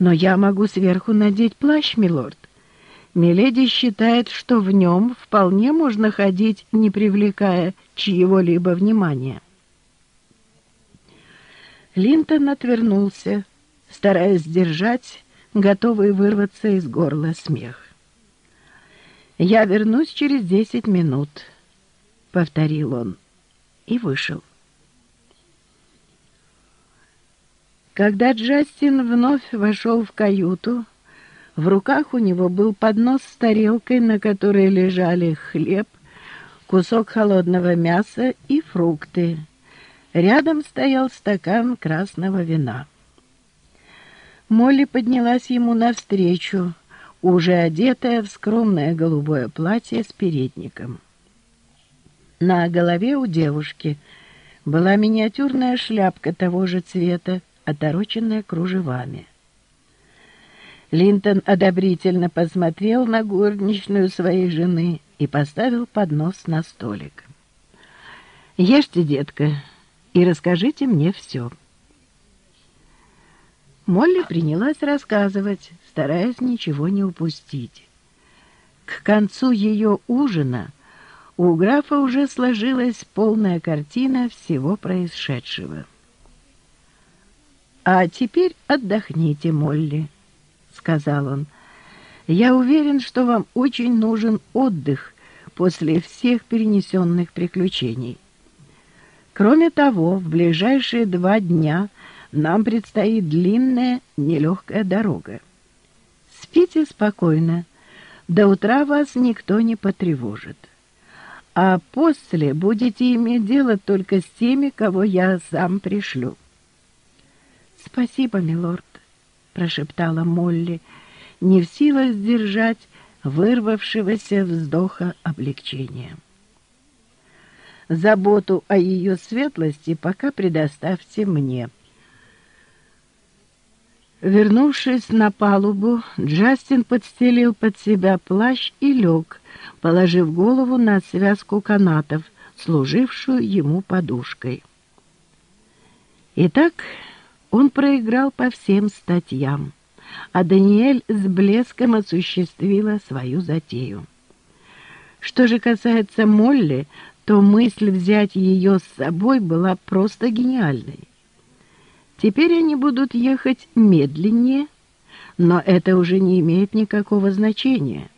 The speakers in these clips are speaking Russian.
Но я могу сверху надеть плащ, милорд. Миледи считает, что в нем вполне можно ходить, не привлекая чьего-либо внимания. Линтон отвернулся, стараясь сдержать, готовый вырваться из горла смех. «Я вернусь через десять минут», — повторил он, и вышел. Когда Джастин вновь вошел в каюту, в руках у него был поднос с тарелкой, на которой лежали хлеб, кусок холодного мяса и фрукты. Рядом стоял стакан красного вина. Молли поднялась ему навстречу, уже одетая в скромное голубое платье с передником. На голове у девушки была миниатюрная шляпка того же цвета, отороченная кружевами. Линтон одобрительно посмотрел на горничную своей жены и поставил поднос на столик. «Ешьте, детка, и расскажите мне все». Молли принялась рассказывать, стараясь ничего не упустить. К концу ее ужина у графа уже сложилась полная картина всего происшедшего. «А теперь отдохните, Молли», — сказал он. «Я уверен, что вам очень нужен отдых после всех перенесенных приключений. Кроме того, в ближайшие два дня нам предстоит длинная, нелегкая дорога. Спите спокойно, до утра вас никто не потревожит. А после будете иметь дело только с теми, кого я сам пришлю». «Спасибо, милорд», — прошептала Молли, не в силах сдержать вырвавшегося вздоха облегчения. «Заботу о ее светлости пока предоставьте мне». Вернувшись на палубу, Джастин подстелил под себя плащ и лег, положив голову на связку канатов, служившую ему подушкой. Итак, он проиграл по всем статьям, а Даниэль с блеском осуществила свою затею. Что же касается Молли, то мысль взять ее с собой была просто гениальной. Теперь они будут ехать медленнее, но это уже не имеет никакого значения.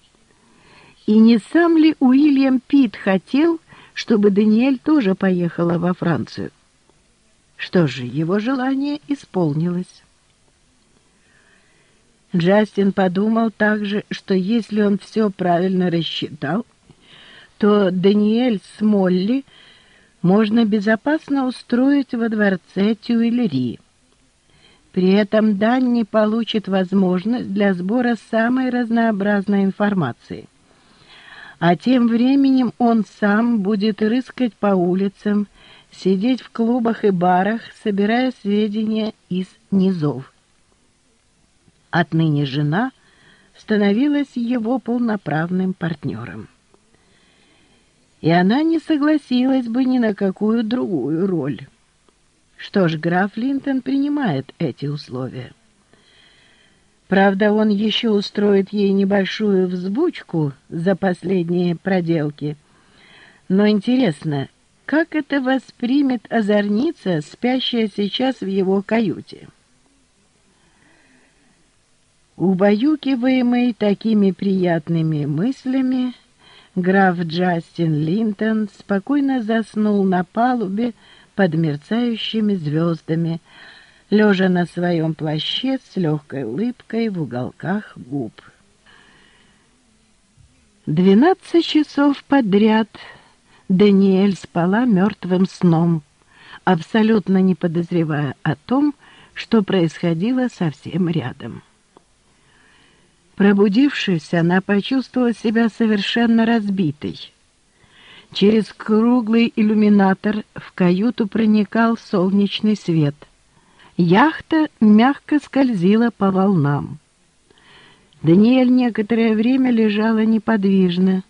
И не сам ли Уильям Пит хотел, чтобы Даниэль тоже поехала во Францию? Что же, его желание исполнилось. Джастин подумал также, что если он все правильно рассчитал, то Даниэль с Молли можно безопасно устроить во дворце Тюильри. При этом Данни получит возможность для сбора самой разнообразной информации. А тем временем он сам будет рыскать по улицам, сидеть в клубах и барах, собирая сведения из низов. Отныне жена становилась его полноправным партнером. И она не согласилась бы ни на какую другую роль. Что ж, граф Линтон принимает эти условия. Правда, он еще устроит ей небольшую взбучку за последние проделки. Но интересно, как это воспримет озорница, спящая сейчас в его каюте? Убаюкиваемый такими приятными мыслями, граф Джастин Линтон спокойно заснул на палубе под мерцающими звездами, лежа на своем плаще с легкой улыбкой в уголках губ. Двенадцать часов подряд — Даниэль спала мертвым сном, абсолютно не подозревая о том, что происходило совсем рядом. Пробудившись, она почувствовала себя совершенно разбитой. Через круглый иллюминатор в каюту проникал солнечный свет. Яхта мягко скользила по волнам. Даниэль некоторое время лежала неподвижно,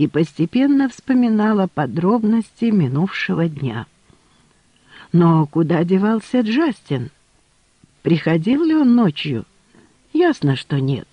и постепенно вспоминала подробности минувшего дня. Но куда девался Джастин? Приходил ли он ночью? Ясно, что нет.